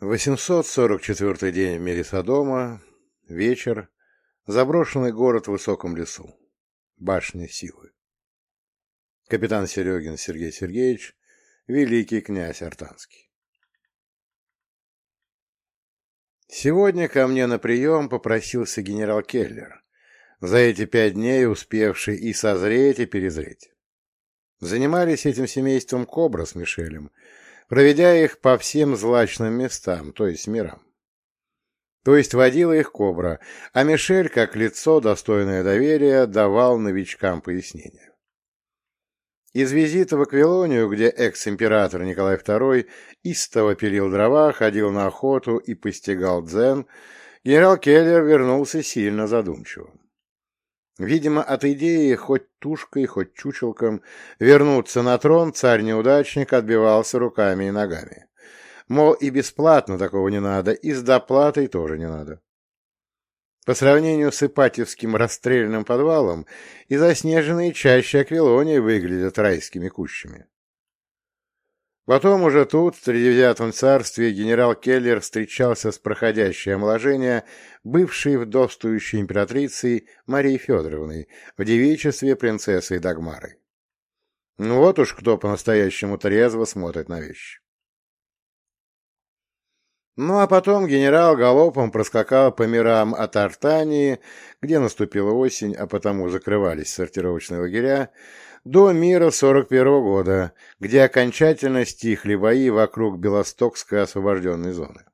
844 день в мире Содома, вечер, заброшенный город в высоком лесу, башня силы. Капитан Серегин Сергей Сергеевич, великий князь Артанский. Сегодня ко мне на прием попросился генерал Келлер, за эти пять дней успевший и созреть, и перезреть. Занимались этим семейством Кобра с Мишелем, проведя их по всем злачным местам, то есть мирам. То есть водила их Кобра, а Мишель, как лицо, достойное доверия, давал новичкам пояснения. Из визита в Аквилонию, где экс-император Николай II истово пилил дрова, ходил на охоту и постигал дзен, генерал Келлер вернулся сильно задумчивым. Видимо, от идеи хоть тушкой, хоть чучелком вернуться на трон царь-неудачник отбивался руками и ногами. Мол, и бесплатно такого не надо, и с доплатой тоже не надо. По сравнению с Ипатьевским расстрельным подвалом, и заснеженные чаще Аквилонии выглядят райскими кущами. Потом уже тут, в тридевятом царстве, генерал Келлер встречался с проходящей омоложение бывшей вдовствующей императрицей Марией Федоровной в девичестве принцессы Дагмары. Ну вот уж кто по-настоящему трезво смотрит на вещи. Ну а потом генерал галопом проскакал по мирам от Артании, где наступила осень, а потому закрывались сортировочные лагеря, до мира 41 -го года, где окончательно стихли бои вокруг Белостокской освобожденной зоны.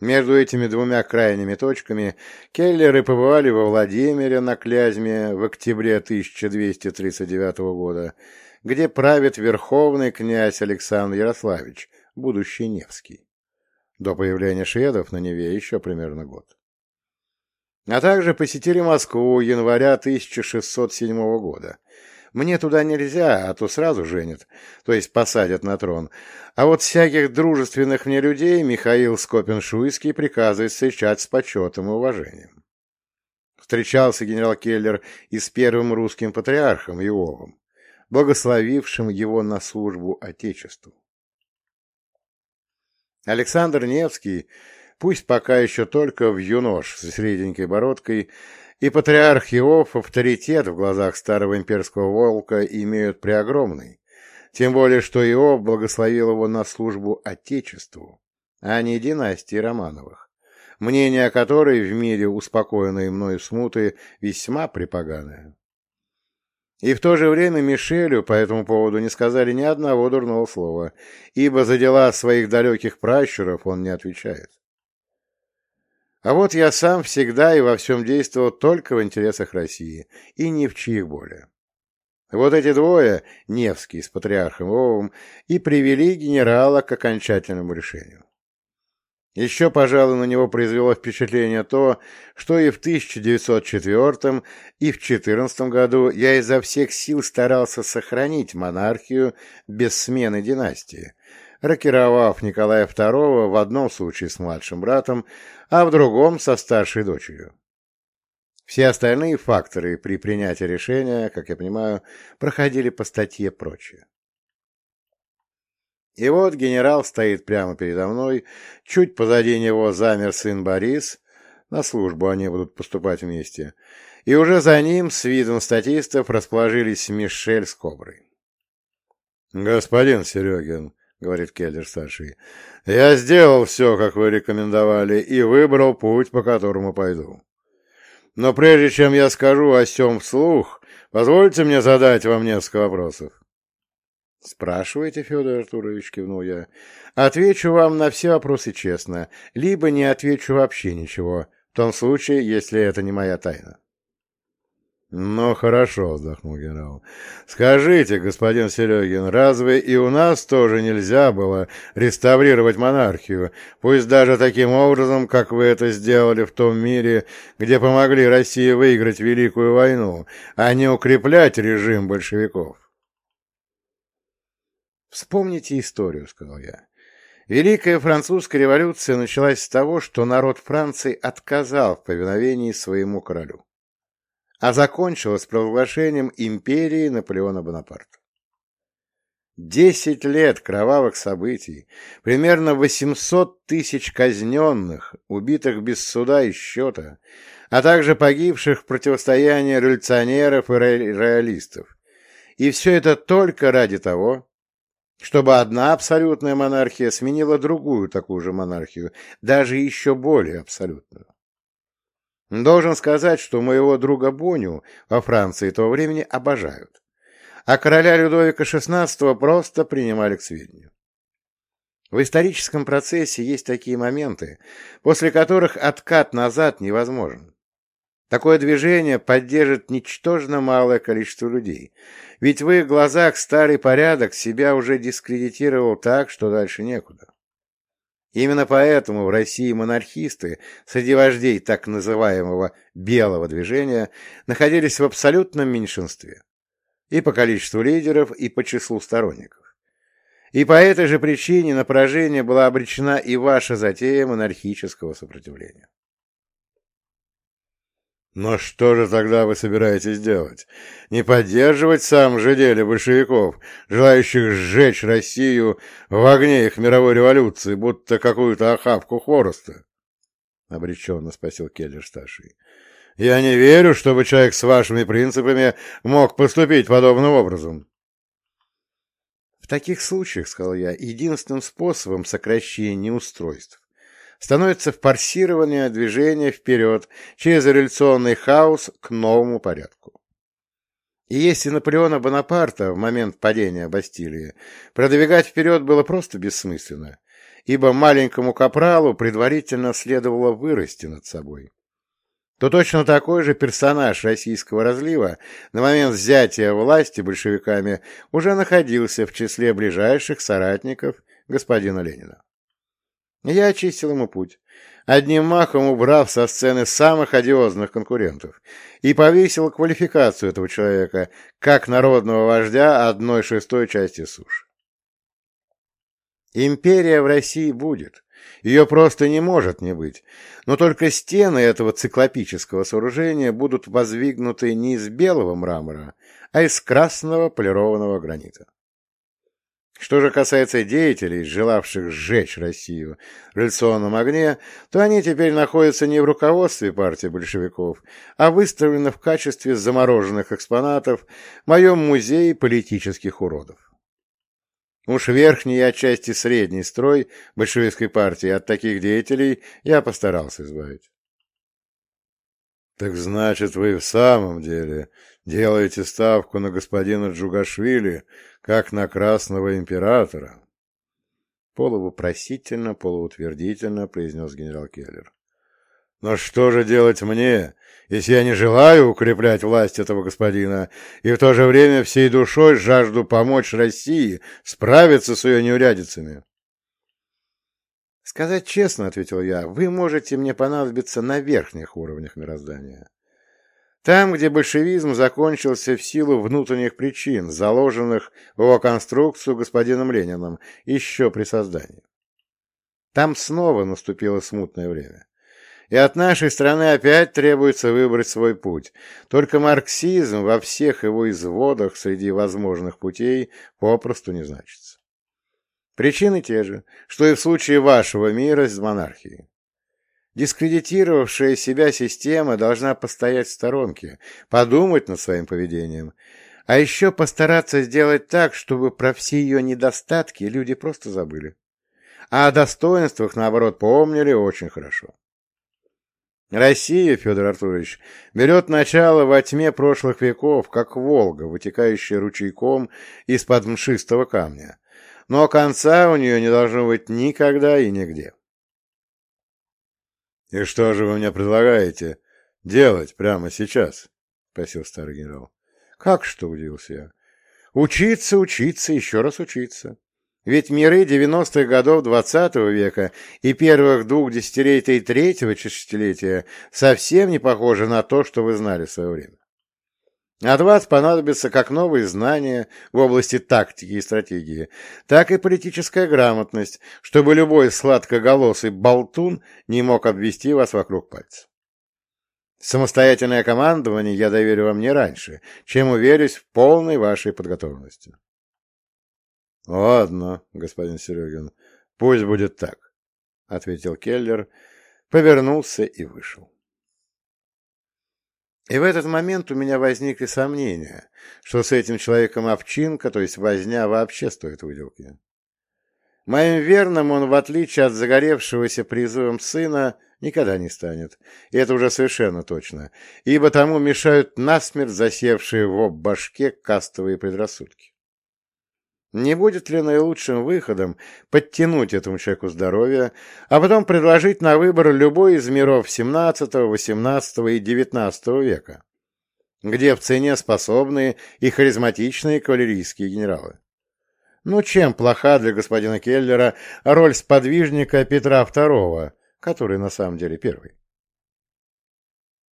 Между этими двумя крайними точками келлеры побывали во Владимире на Клязьме в октябре 1239 года, где правит верховный князь Александр Ярославич, будущий Невский. До появления шведов на Неве еще примерно год. А также посетили Москву января 1607 года, мне туда нельзя, а то сразу женят, то есть посадят на трон. А вот всяких дружественных мне людей Михаил Скопин-Шуйский приказывает встречать с почетом и уважением. Встречался генерал Келлер и с первым русским патриархом Иовом, благословившим его на службу Отечеству. Александр Невский, пусть пока еще только в юнош с средненькой бородкой, и патриарх Иов авторитет в глазах старого имперского волка имеют преогромный, тем более что Иов благословил его на службу Отечеству, а не династии Романовых, мнение о которой в мире успокоенной мною смуты весьма припоганое. И в то же время Мишелю по этому поводу не сказали ни одного дурного слова, ибо за дела своих далеких пращуров он не отвечает. А вот я сам всегда и во всем действовал только в интересах России, и ни в чьих более. Вот эти двое, Невский с патриархом Овом, и привели генерала к окончательному решению. Еще, пожалуй, на него произвело впечатление то, что и в 1904 и в 14 году я изо всех сил старался сохранить монархию без смены династии, рокировав Николая II в одном случае с младшим братом, а в другом со старшей дочерью. Все остальные факторы при принятии решения, как я понимаю, проходили по статье прочее. И вот генерал стоит прямо передо мной, чуть позади него замер сын Борис, на службу они будут поступать вместе, и уже за ним с видом статистов расположились Мишель с Коброй. «Господин Серегин», — говорит Келлер-старший. — Я сделал все, как вы рекомендовали, и выбрал путь, по которому пойду. Но прежде чем я скажу о сем вслух, позвольте мне задать вам несколько вопросов. — Спрашивайте, Федор Артурович, — кивнул я. — Отвечу вам на все вопросы честно, либо не отвечу вообще ничего, в том случае, если это не моя тайна. «Ну, хорошо», — вздохнул генерал. «Скажите, господин Серегин, разве и у нас тоже нельзя было реставрировать монархию, пусть даже таким образом, как вы это сделали в том мире, где помогли России выиграть Великую войну, а не укреплять режим большевиков?» «Вспомните историю», — сказал я. Великая французская революция началась с того, что народ Франции отказал в повиновении своему королю а закончилась провозглашением империи Наполеона Бонапарта. Десять лет кровавых событий, примерно 800 тысяч казненных, убитых без суда и счета, а также погибших в противостоянии революционеров и реалистов. И все это только ради того, чтобы одна абсолютная монархия сменила другую такую же монархию, даже еще более абсолютную. Должен сказать, что моего друга Боню во Франции того времени обожают, а короля Людовика XVI просто принимали к сведению. В историческом процессе есть такие моменты, после которых откат назад невозможен. Такое движение поддержит ничтожно малое количество людей, ведь в их глазах старый порядок себя уже дискредитировал так, что дальше некуда. Именно поэтому в России монархисты среди вождей так называемого «белого движения» находились в абсолютном меньшинстве и по количеству лидеров, и по числу сторонников. И по этой же причине на поражение была обречена и ваша затея монархического сопротивления. Но что же тогда вы собираетесь делать? Не поддерживать в самом же деле большевиков, желающих сжечь Россию в огне их мировой революции, будто какую-то охапку хвороста? — обреченно спросил Келлер-старший. — Я не верю, чтобы человек с вашими принципами мог поступить подобным образом. — В таких случаях, — сказал я, — единственным способом сокращения неустройств становится форсирование движения вперед через революционный хаос к новому порядку. И если Наполеона Бонапарта в момент падения Бастилии продвигать вперед было просто бессмысленно, ибо маленькому капралу предварительно следовало вырасти над собой, то точно такой же персонаж российского разлива на момент взятия власти большевиками уже находился в числе ближайших соратников господина Ленина. Я очистил ему путь, одним махом убрав со сцены самых одиозных конкурентов, и повесил квалификацию этого человека как народного вождя одной шестой части суши. Империя в России будет, ее просто не может не быть, но только стены этого циклопического сооружения будут воздвигнуты не из белого мрамора, а из красного полированного гранита. Что же касается деятелей, желавших сжечь Россию в революционном огне, то они теперь находятся не в руководстве партии большевиков, а выставлены в качестве замороженных экспонатов в моем музее политических уродов. Уж верхний и отчасти средний строй большевистской партии от таких деятелей я постарался избавить. Так значит, вы в самом деле делаете ставку на господина Джугашвили, как на красного императора? Полувопросительно, полуутвердительно произнес генерал Келлер. Но что же делать мне, если я не желаю укреплять власть этого господина и в то же время всей душой жажду помочь России справиться с ее неурядицами? «Сказать честно, — ответил я, — вы можете мне понадобиться на верхних уровнях мироздания. Там, где большевизм закончился в силу внутренних причин, заложенных в его конструкцию господином Лениным еще при создании. Там снова наступило смутное время. И от нашей страны опять требуется выбрать свой путь. Только марксизм во всех его изводах среди возможных путей попросту не значится. Причины те же, что и в случае вашего мира с монархией. Дискредитировавшая себя система должна постоять в сторонке, подумать над своим поведением, а еще постараться сделать так, чтобы про все ее недостатки люди просто забыли. А о достоинствах, наоборот, помнили очень хорошо. Россия, Федор Артурович, берет начало во тьме прошлых веков, как Волга, вытекающая ручейком из-под мшистого камня, но конца у нее не должно быть никогда и нигде. — И что же вы мне предлагаете делать прямо сейчас? — спросил старый генерал. — Как что, — удивился я. — Учиться, учиться, еще раз учиться. Ведь миры девяностых годов двадцатого века и первых двух десятилетий третьего десятилетия совсем не похожи на то, что вы знали в свое время. От вас понадобятся как новые знания в области тактики и стратегии, так и политическая грамотность, чтобы любой сладкоголосый болтун не мог обвести вас вокруг пальца. Самостоятельное командование я доверю вам не раньше, чем уверюсь в полной вашей подготовленности. Ладно, господин Серегин, пусть будет так, — ответил Келлер, повернулся и вышел. И в этот момент у меня возникли сомнения, что с этим человеком овчинка, то есть возня, вообще стоит выделки. Моим верным он, в отличие от загоревшегося призывом сына, никогда не станет. И это уже совершенно точно, ибо тому мешают насмерть засевшие в башке кастовые предрассудки. Не будет ли наилучшим выходом подтянуть этому человеку здоровье, а потом предложить на выбор любой из миров XVII, XVIII и XIX века, где в цене способные и харизматичные кавалерийские генералы? Ну, чем плоха для господина Келлера роль сподвижника Петра II, который на самом деле первый?